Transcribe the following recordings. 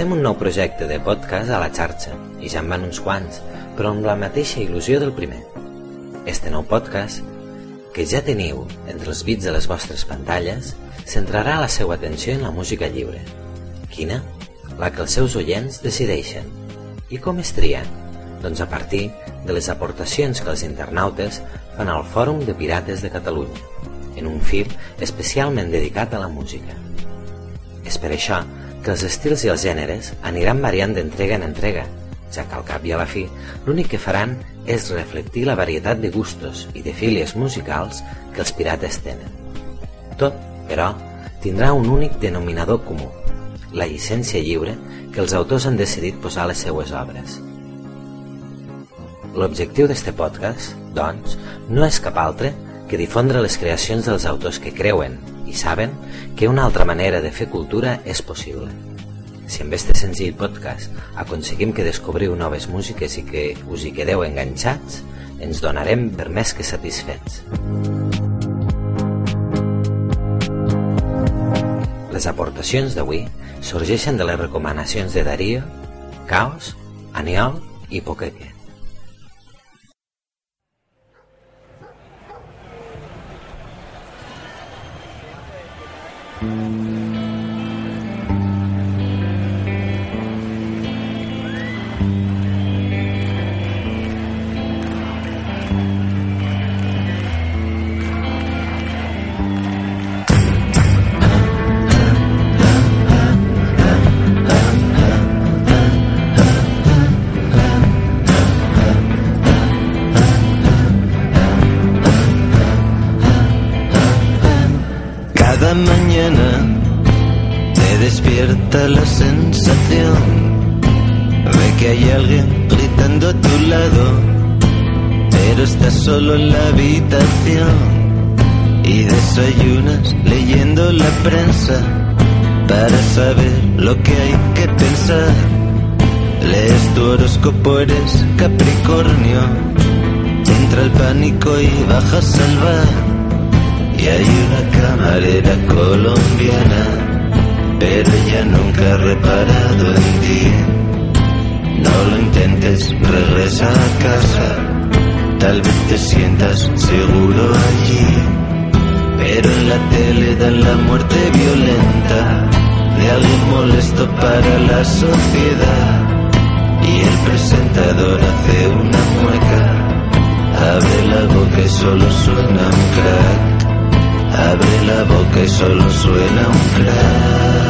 Comencem un nou projecte de podcast a la xarxa, i ja en van uns quants, però amb la mateixa il·lusió del primer. Este nou podcast, que ja teniu entre els bits de les vostres pantalles, centrarà la seva atenció en la música lliure. Quina? La que els seus oients decideixen. I com es tria? Doncs a partir de les aportacions que els internautes fan al Fòrum de Pirates de Catalunya, en un fil especialment dedicat a la música. És per això que els estils i els gèneres aniran variant d'entrega en entrega, ja que al cap i a la fi l'únic que faran és reflectir la varietat de gustos i de fílies musicals que els pirates tenen. Tot, però, tindrà un únic denominador comú, la llicència lliure que els autors han decidit posar a les seues obres. L'objectiu d'este podcast, doncs, no és cap altre que difondre les creacions dels autors que creuen i saben que una altra manera de fer cultura és possible. Si amb este senzill podcast aconseguim que descobriu noves músiques i que us hi quedeu enganxats, ens donarem per més que satisfets. Les aportacions d'avui sorgeixen de les recomanacions de Darío, Caos, Aniol i Poqueque. Mm-hmm. Pero estás solo en la habitación y desayunas leyendo la prensa para saber lo que hay que pensar. Lees tu horóscopo, eres Capricornio, entra el pánico y bajas al bar. Y hay una camarera colombiana, pero ella nunca ha reparado en ti. No lo intentes, regresa a casa, tal vez te sientas seguro allí. Pero en la tele dan la muerte violenta de alguien molesto para la sociedad. Y el presentador hace una mueca, abre la boca y solo suena un crack. Abre la boca y solo suena un crack.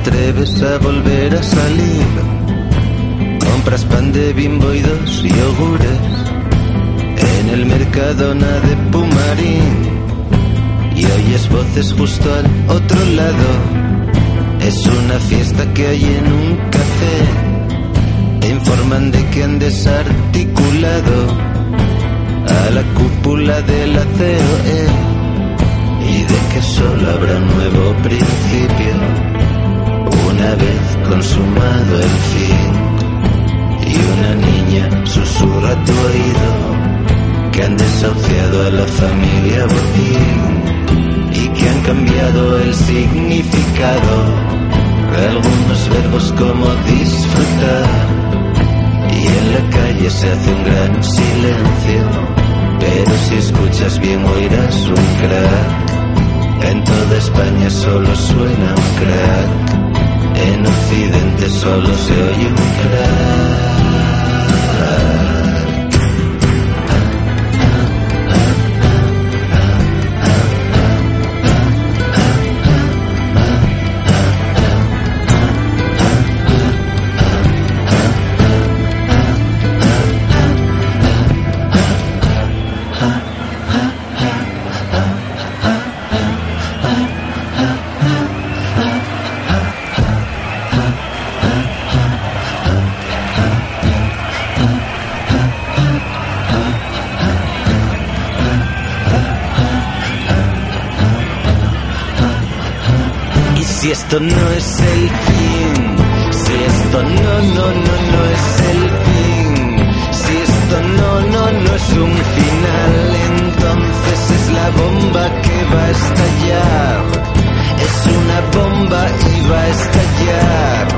Atreves a volver a salir. Compras pan de bimbo y dos yogures en el Mercadona de Pumarín y oyes voces justo al otro lado. Es una fiesta que hay en un café. Te informan de que han desarticulado a la cúpula de la COE y de que solo habrá un nuevo principio una vez consumado el fin. Y una niña susurra tu oído que han desahuciado a la familia Botín y que han cambiado el significado de algunos verbos como disfrutar. Y en la calle se hace un gran silencio, pero si escuchas bien oirás un crack. En toda España solo suena un crack. En Occidente solo se oye un crack. Esto no es el fin, si esto no, no, no, no es el fin, si esto no, no, no es un final, entonces es la bomba que va a estallar. Es una bomba y va a estallar.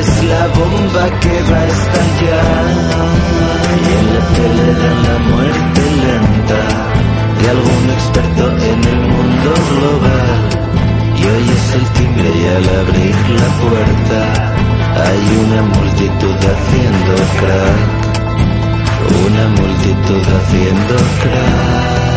Es la bomba que va a estallar. Y en la tele dan la muerte lenta de algún experto en el mundo global y oyes el timbre y al abrir la puerta hay una multitud haciendo crack, una multitud haciendo crack.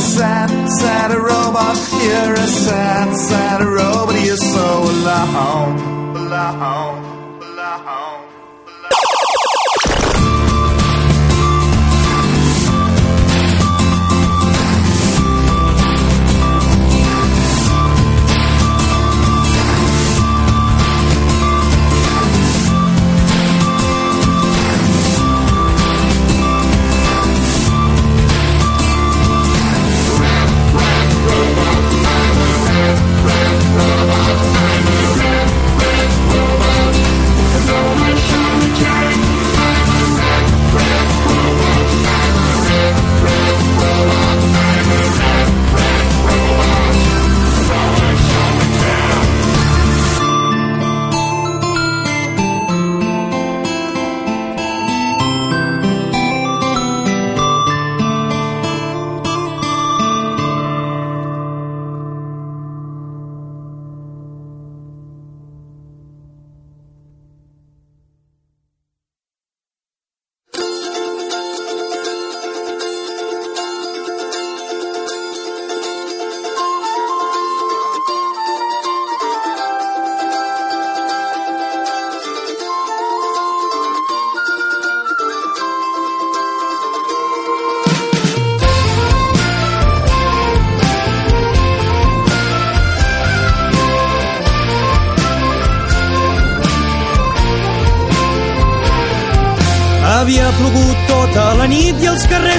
Sad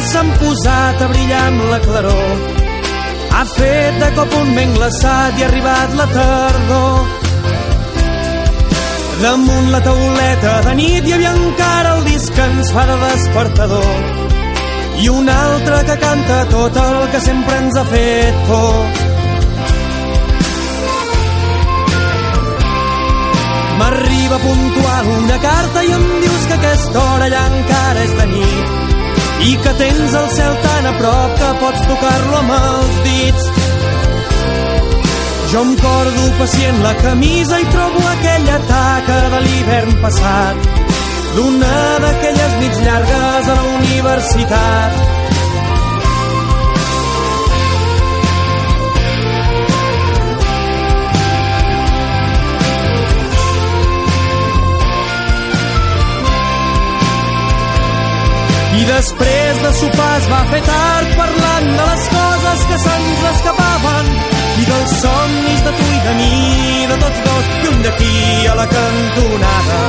s'han posat a brillar amb la claror. Ha fet de cop un vent glaçat i ha arribat la tardor. Damunt la tauleta de nit hi havia encara el disc que ens fa de despertador. i un altre que canta tot el que sempre ens ha fet por. M'arriba puntual una carta i em dius que aquesta hora ja encara és de nit i que tens el cel tan a prop que pots tocar-lo amb els dits. Jo em cordo pacient la camisa i trobo aquella taca de l'hivern passat d'una d'aquelles nits llargues a la universitat. I després de sopar es va fer tard parlant de les coses que se'ns escapaven i dels somnis de tu i de mi, de tots dos, lluny d'aquí a la cantonada.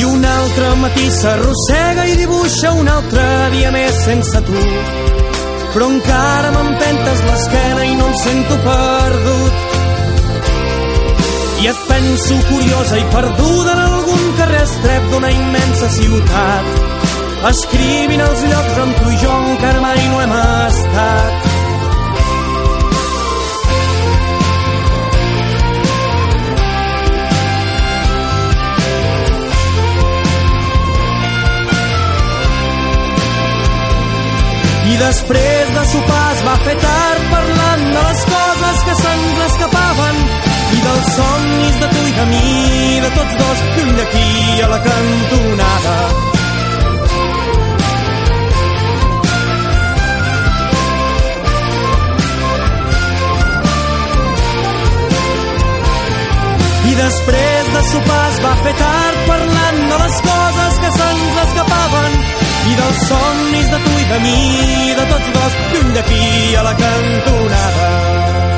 I un altre matí s'arrossega i dibuixa un altre dia més sense tu però encara m'empentes l'esquena i no em sento perdut. I et penso curiosa i perduda en algun carrer estrep d'una immensa ciutat, escrivint els llocs on tu i jo encara mai no hem estat. Després de sopar es va fer tard parlant de les coses que se'ns escapaven i dels somnis de tu i de mi, de tots dos, lluny d'aquí a la cantonada. I després de sopar es va fer tard parlant de les coses que se'ns escapaven i dels somnis de tu i de mi, de tots dos, lluny d'aquí a la cantonada.